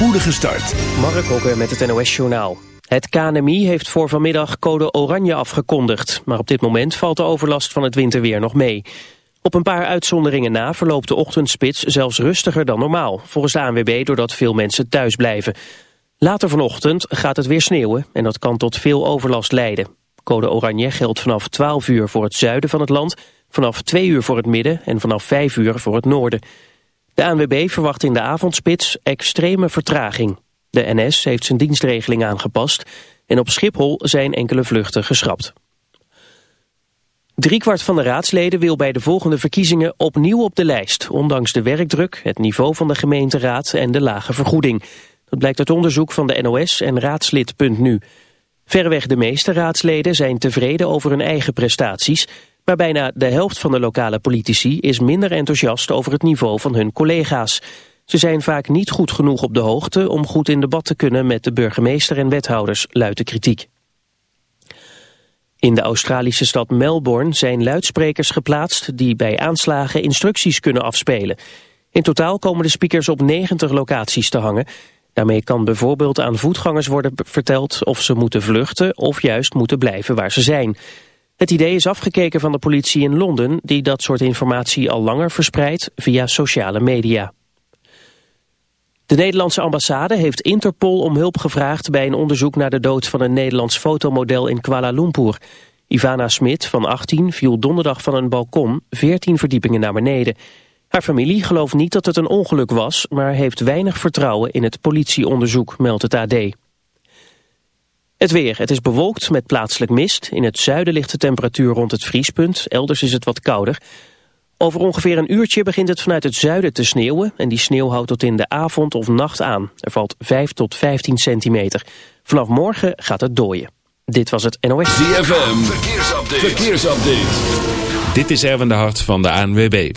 spoedige start. Mark Hokker met het NOS Journaal. Het KNMI heeft voor vanmiddag code oranje afgekondigd. Maar op dit moment valt de overlast van het winterweer nog mee. Op een paar uitzonderingen na verloopt de ochtendspits zelfs rustiger dan normaal. Volgens de ANWB doordat veel mensen thuis blijven. Later vanochtend gaat het weer sneeuwen en dat kan tot veel overlast leiden. Code oranje geldt vanaf 12 uur voor het zuiden van het land... vanaf 2 uur voor het midden en vanaf 5 uur voor het noorden. De ANWB verwacht in de avondspits extreme vertraging. De NS heeft zijn dienstregeling aangepast en op Schiphol zijn enkele vluchten geschrapt. Driekwart van de raadsleden wil bij de volgende verkiezingen opnieuw op de lijst, ondanks de werkdruk, het niveau van de gemeenteraad en de lage vergoeding. Dat blijkt uit onderzoek van de NOS en raadslid.nu. Verreweg de meeste raadsleden zijn tevreden over hun eigen prestaties, maar bijna de helft van de lokale politici is minder enthousiast over het niveau van hun collega's. Ze zijn vaak niet goed genoeg op de hoogte om goed in debat te kunnen met de burgemeester en wethouders, luidt de kritiek. In de Australische stad Melbourne zijn luidsprekers geplaatst die bij aanslagen instructies kunnen afspelen. In totaal komen de speakers op 90 locaties te hangen. Daarmee kan bijvoorbeeld aan voetgangers worden verteld of ze moeten vluchten of juist moeten blijven waar ze zijn. Het idee is afgekeken van de politie in Londen die dat soort informatie al langer verspreidt via sociale media. De Nederlandse ambassade heeft Interpol om hulp gevraagd bij een onderzoek naar de dood van een Nederlands fotomodel in Kuala Lumpur. Ivana Smit van 18 viel donderdag van een balkon 14 verdiepingen naar beneden. Haar familie gelooft niet dat het een ongeluk was, maar heeft weinig vertrouwen in het politieonderzoek, meldt het AD. Het weer. Het is bewolkt met plaatselijk mist. In het zuiden ligt de temperatuur rond het vriespunt. Elders is het wat kouder. Over ongeveer een uurtje begint het vanuit het zuiden te sneeuwen... en die sneeuw houdt tot in de avond of nacht aan. Er valt 5 tot 15 centimeter. Vanaf morgen gaat het dooien. Dit was het NOS. ZFM. Verkeersupdate. Verkeersupdate. Dit is Erwin de Hart van de ANWB.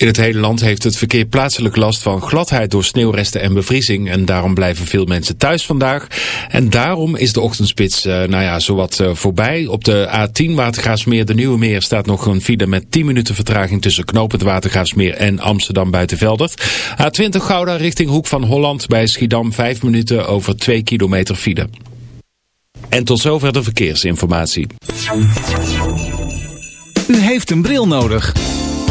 In het hele land heeft het verkeer plaatselijk last van gladheid door sneeuwresten en bevriezing. En daarom blijven veel mensen thuis vandaag. En daarom is de ochtendspits uh, nou ja, zowat uh, voorbij. Op de A10 Watergraafsmeer, de Nieuwe Meer, staat nog een file met 10 minuten vertraging tussen Knopend Watergraafsmeer en Amsterdam Buitenveldert. A20 Gouda richting Hoek van Holland bij Schiedam 5 minuten over 2 kilometer file. En tot zover de verkeersinformatie. U heeft een bril nodig.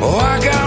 Oh, I got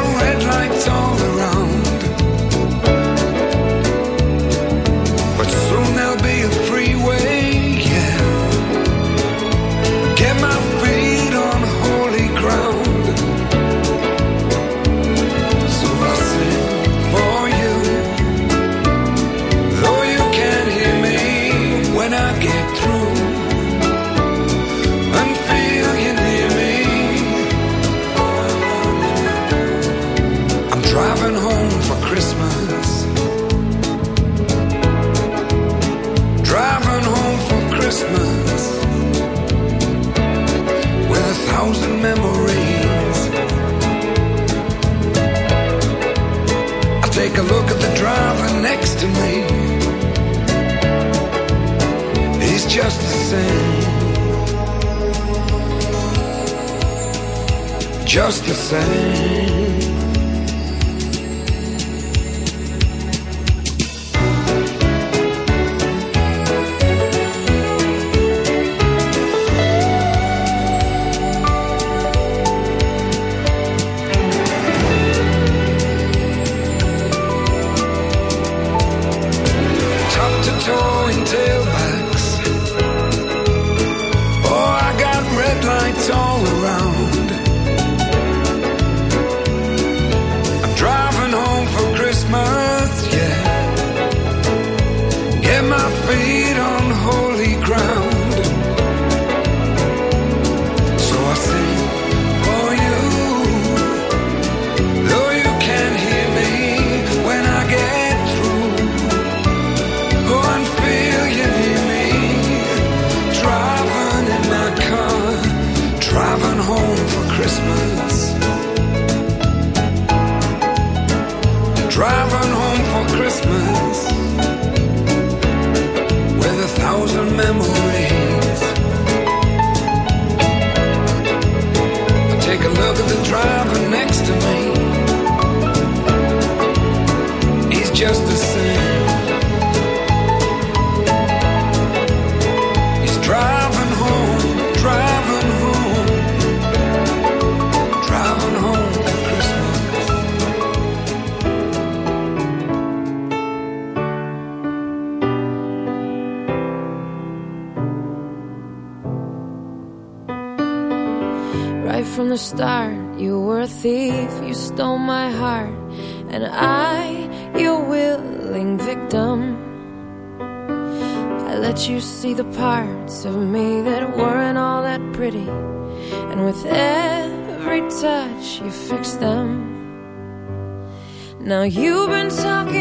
Now you've been talking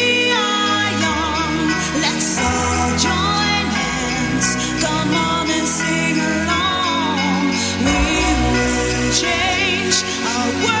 change. Our world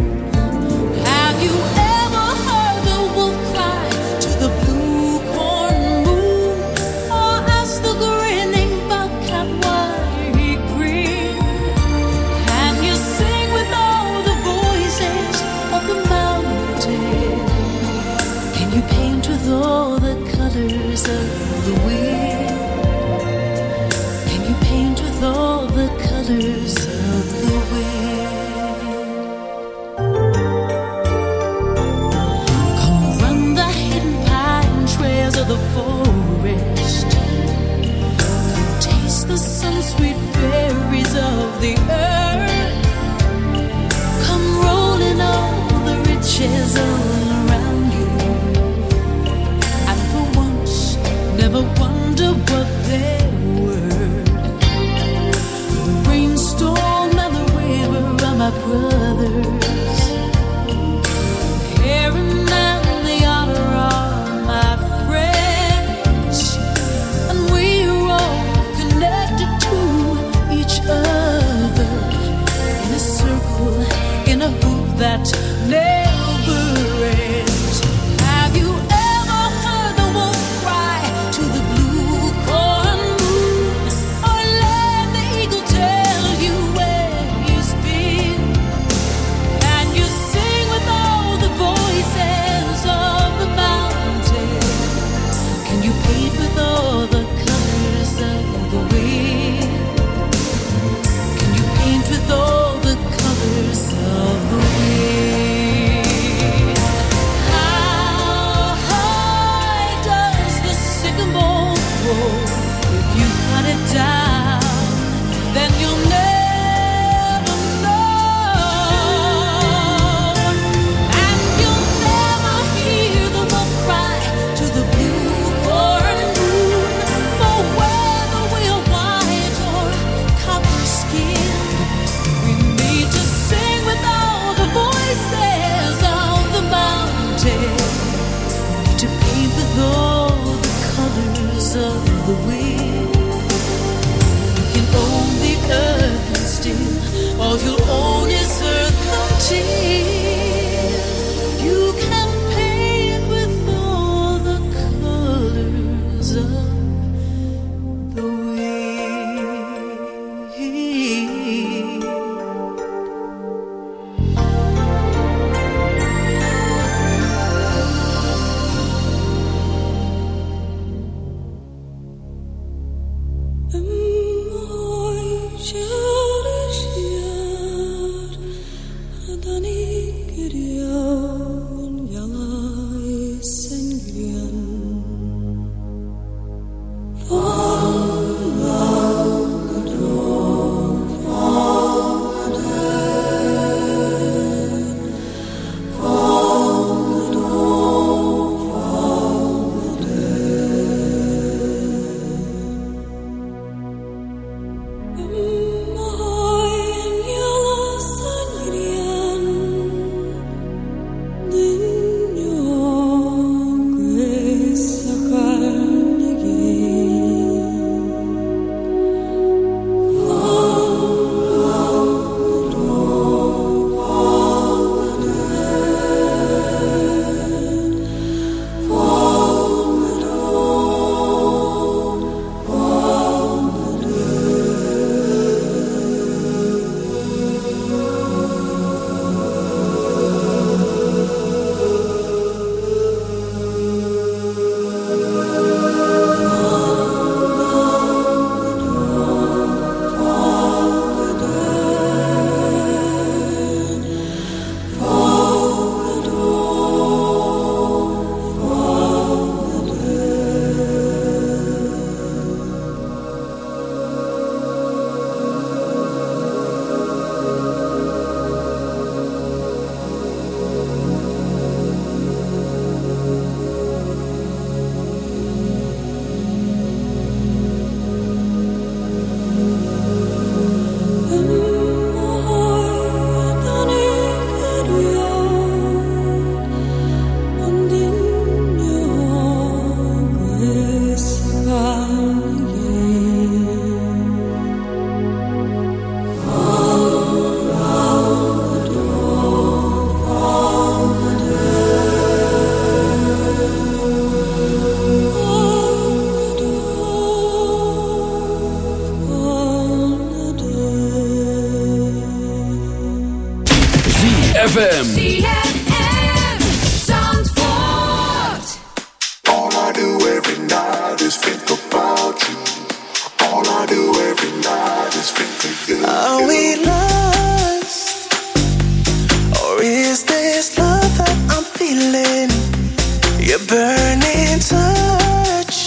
burning touch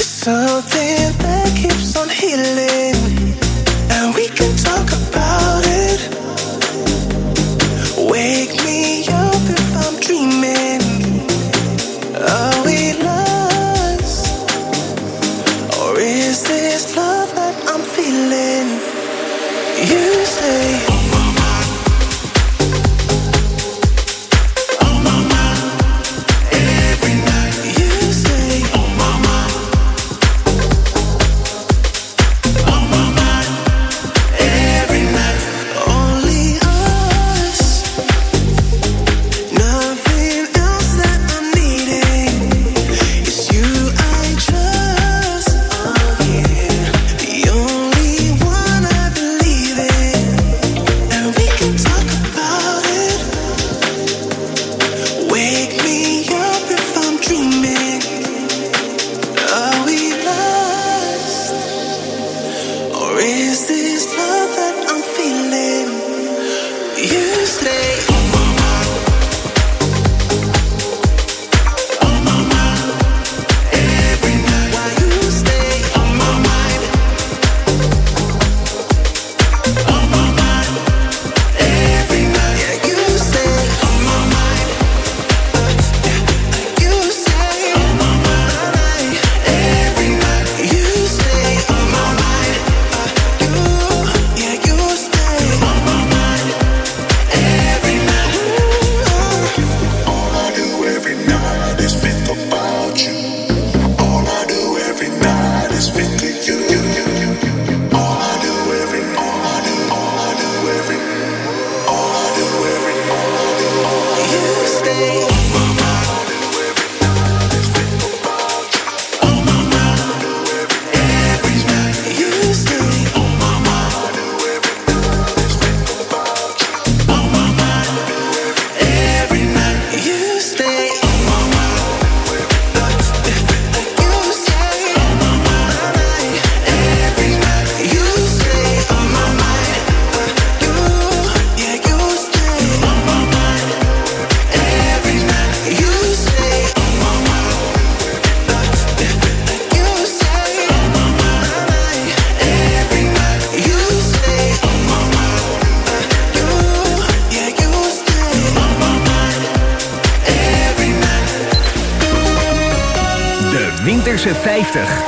is something that keeps on healing, and we can talk about. 50.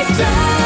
shine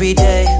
every day?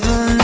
The.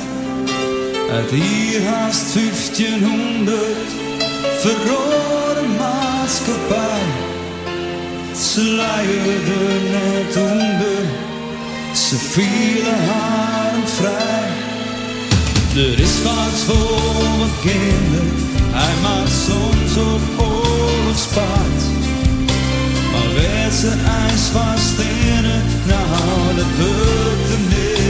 Uit hier haast 1500 verrode maatschappij. Ze leiden net onder, ze vielen haar vrij. Er is wat voor wat kinderen, hij maakt soms op oorlogspaard. Maar werd ze ijs vast in het, nou dat er niet waar.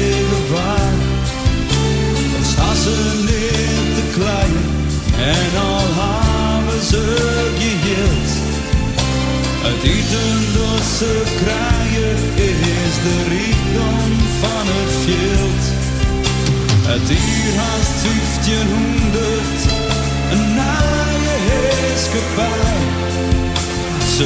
Niet te klein en al hebben ze geheeld. Het eten dat ze krijgen is de rijkdom van het veld. Het uur haast 1500, een naaie heerskepaar. Ze